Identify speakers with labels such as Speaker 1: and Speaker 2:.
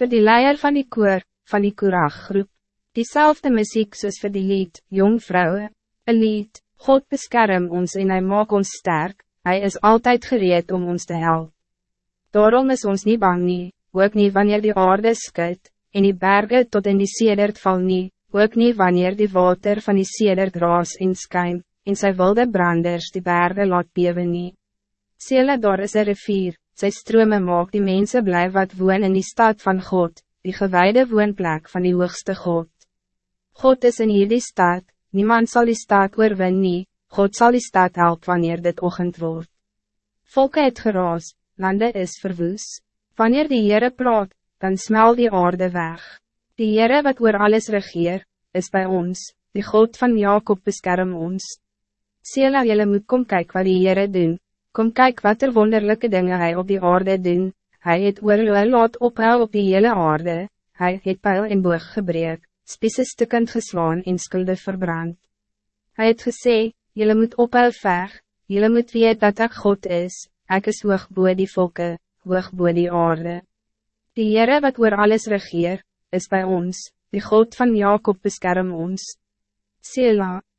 Speaker 1: Voor die leier van die koor, van die kooraggroep, diezelfde muziek soos vir die lied, jong vrouwen, een lied, God beskerm ons en hij maak ons sterk, hij is altijd gereed om ons te helpen. Daarom is ons niet bang nie, ook niet wanneer die aarde skuit, en die bergen tot in die sedert val nie, ook niet wanneer die water van die sedert raas en skuim, en sy wilde branders die bergen laat bewe nie. Sele daar is een rivier, sy strome maak die mensen blij wat woon in die stad van God, die gewijde woonplek van die hoogste God. God is in hierdie stad, niemand zal die stad oorwin nie, God zal die stad help wanneer dit ochend wordt. Volke het geraas, lande is verwoes, wanneer die Heere praat, dan smel die aarde weg. Die Heere wat oor alles regeer, is bij ons, die God van Jacob beskerm ons. Sela jylle moet kom kyk wat die Heere doen, Kom kijk wat er wonderlijke dingen hij op die aarde doen. Hij het oorloe laat ophou op die hele aarde. Hij het pijl en boog gebreek, spisse stukkend geslaan en skulde verbrand. Hij het gesê, jullie moet ophou veg, jullie moet weet dat ik God is, ik is hoog boe die volke, hoog boe die aarde. Die Heere wat oor alles regeer, is bij ons, die God van Jacob beskerm ons. Sela.